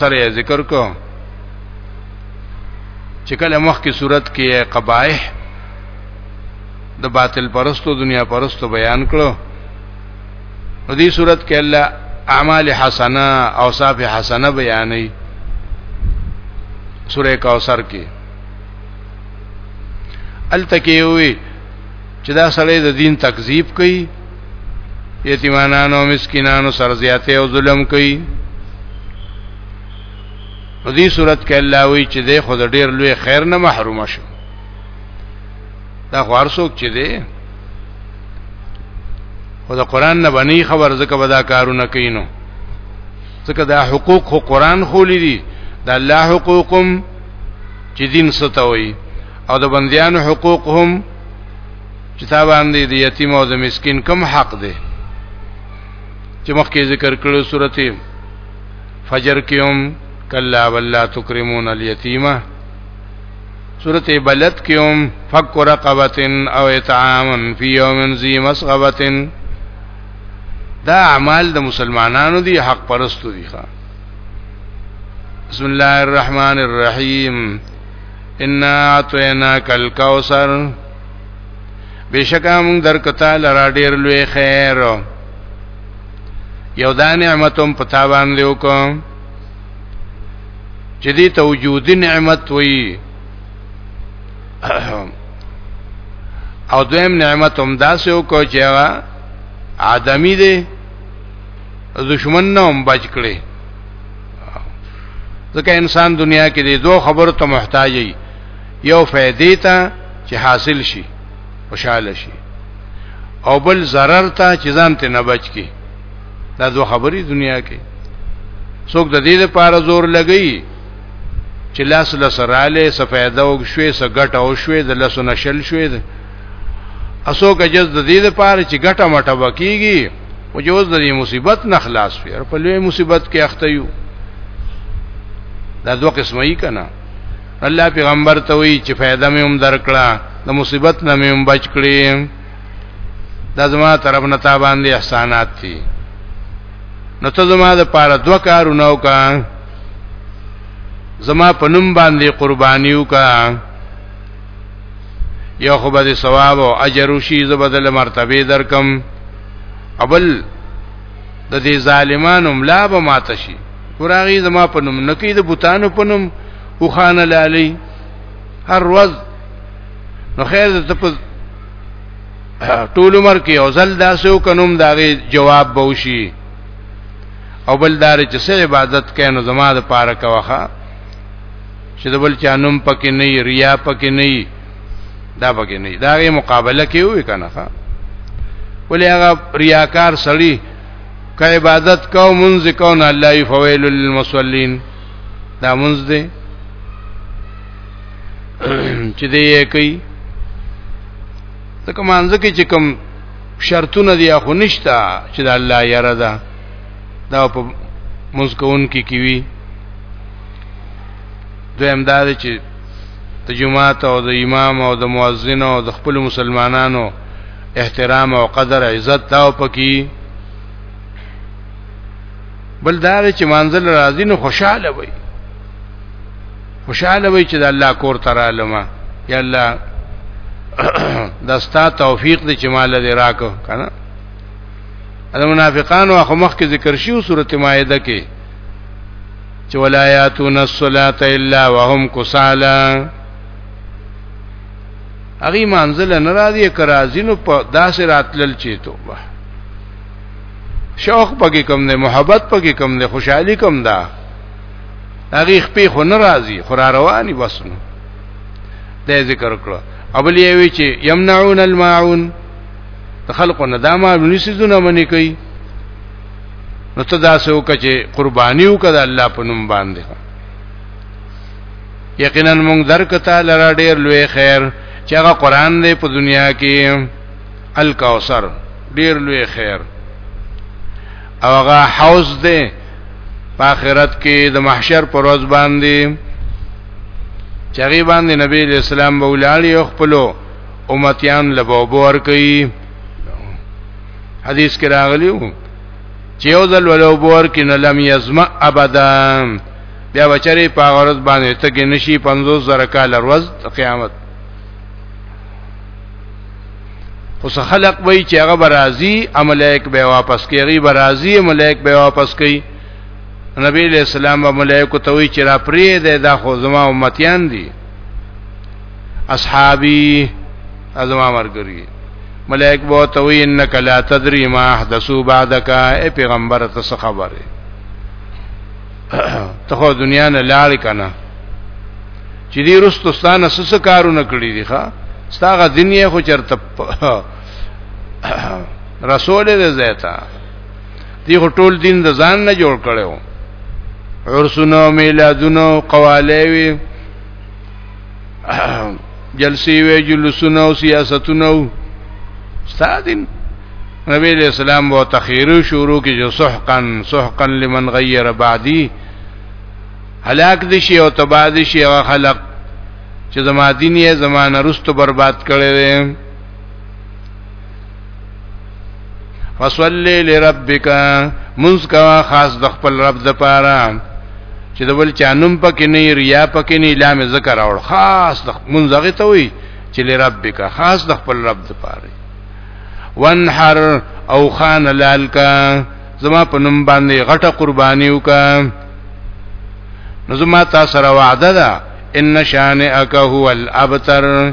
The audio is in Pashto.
سره ذکر کو چې کله مخ کی صورت کې قبایح د باطل پرستو دنیا پرستو بیان کړو په دې صورت کې الله اعمال حسنه او صاف حسنه بیانې سوره کوثر کې التکیوي چې دا سړی د دین تکذیب کوي یتیمانانو او مسکینانو سره زیاته او ظلم کوي په دې صورت کې الله وی چې د خود ډیر لوی خیر نه محروم شو دا خو ارسوک چې دی خو د قران نه بنی خبر زکه ودا کارونه کینو زکه دا حقوق خو قران خولې دي دا الله حقوقم چې دین ستوي او د بندیانو حقوق هم چې تا باندې د یتیم او د مسکین کم حق دی چې مخکې ذکر کړو سورته فجر کې هم کلا ولا تکرمون الیتیمه سورته بلد کې هم فک رقبتن او اطعامن فی یوم ذی مسغبتن دا اعمال د مسلمانانو دی حق پرستو دی ښا بسم الله الرحمن الرحیم انا اعطیناک الکوثر بشکا مونږ درکتا لرا ډیر لوی خیر یو دا نعمتم پتا باندې وکم چې دې ته وجودي نعمت وي او دویم نعمت هم داسې وکړ چې هغه آدمی دی دشمن نه هم بچ کړي ځکه انسان دنیا کې د دوه خبرو ته محتاج دی یو فائدې ته چې حاصل شي خوشاله شي او بل zarar ته چې ځان ته نه بچ کی دا دوه خبرې دنیا کې څوک د دې لپاره زور لګي چې لاس لسراله سفیده او شوي سګټه او شوي د لاسو نشل شوي اسو کجز د دې لپاره چې ګټه مټه وکیږي او چې اوس د دې مصیبت نه خلاص وي په لوی مصیبت کې اخته یو دا دوه قسمه یې کنا الله پیغمبر ته وی چې فائدہ مې هم درکړه د مصیبت نه مې هم بچ کړې دا زما طرف نه تا باندې احسانات دي نو ته زما د پاره دوه کارونه وکړه زما په نوم باندې قرباني وکړه یو خو به ثواب او اجر وشي زبدل مرتبه درکم اول د دې ظالمانو ملا به ماته شي وراغي زما په نوم نکي د بوتانو په نوم او خان لالي هر ورځ نو خیر ته په ټول عمر کې او زل داسو کنوم داغه جواب بوشي او بل دار چې سه عبادت کینو زما د پاره کوخه چې د بل چانوم پکې نه ریا پکې نه دا پکې نه دا غي مقابله کې وې کنه ولې هغه ریاکار سړی که عبادت کو منځ کو نه الله فویل للمصلین دا منځ دی چې دی یې کوي ځکه مانځ کې چې کوم شرطونه دی خو نشتا چې د الله یاره ده دا په منځ کوون کې کیوي دویم دا دی چې د جماعت او د امام او د مؤذن او د خپل مسلمانانو احترام او قدر عزت دا او پکې بل دا چې منزل راځي نو خوشاله وي خوشاله وي چې د الله کور تراله ما یا الله دستا توفیق دې چې مال دې راکو کنه د منافقانو اخو مخ کې ذکر شیو سورته مائده کې چې ولایاتون الصلاۃ الا وهم کسالا هغه منزل نه راځي کرازینو په داسې راتلل چی ته واه شوق پکې کم نه محبت پکې کم نه خوشحالي کم ده هغه خپې خو نه راځي خو را رواني بس نو دا ذکر کړو ابل یې وی چې یمنعون الماعون خلقو نه دا معلومي سيزونه منې کوي نو ته دا سه وکړه چې قرباني وکړه الله په نوم باندې یقینا موږ درکته لرا ډیر لوی خیر چې هغه قران دی په دنیا کې الکوثر ډیر لوی خیر او هغه حوض دی په آخرت کې د محشر پر ورځ باندې چغی باندې نبی اسلام بولاړي او خپلو امتیان لبوبو ور کوي حدیث کې راغلی وو چې یو ځل ولوبور کې نلم یزم ابدا بیا بچری په غرض باندې ته کې نشي 50 زره کال ورځ قیامت خو خلق وای چې هغه برازي املائک به واپس کوي برازي ملائک به واپس کوي نبی علیہ السلام و ملائکه ته وی چې را پری ده دا خو زما امتیان دي اصحابي ازما مرګري ملائکه بو ته وی انک لا تدری ما احدثو بعدک اے پیغمبر ته خبره ته خو دنیا نه لاړ کنه چې دې رستستانه سس کارونه کړی دي ښا ستاغه دنیا خو چرته رسول دې زیتا دی خو ټول دین د ځان نه جوړ کړو عرسونو میلادونو قوالیوی جلسی وی جلسونه او سیاستونه او استادین نبی علیہ السلام وو تخیر شروع کی جو سحقا سحقا لمن غیر بعدی هلاک دي شي او تباہ دي شي او خلق چې زما دین یې زمانه رستو برباد کړي فصلی لربک منز کوا خاص د خپل رب د پاره چې د بل چانم پکې نه ریا پکې نه اعلان ذکر او خاص د منز هغه ته وي چې لربک خاص د خپل رب د پاره وانحر او خان لالکا زما په نوم باندې غټه قرباني وکا نو زما تاسو را وعده ده ان شانئک هو الابتر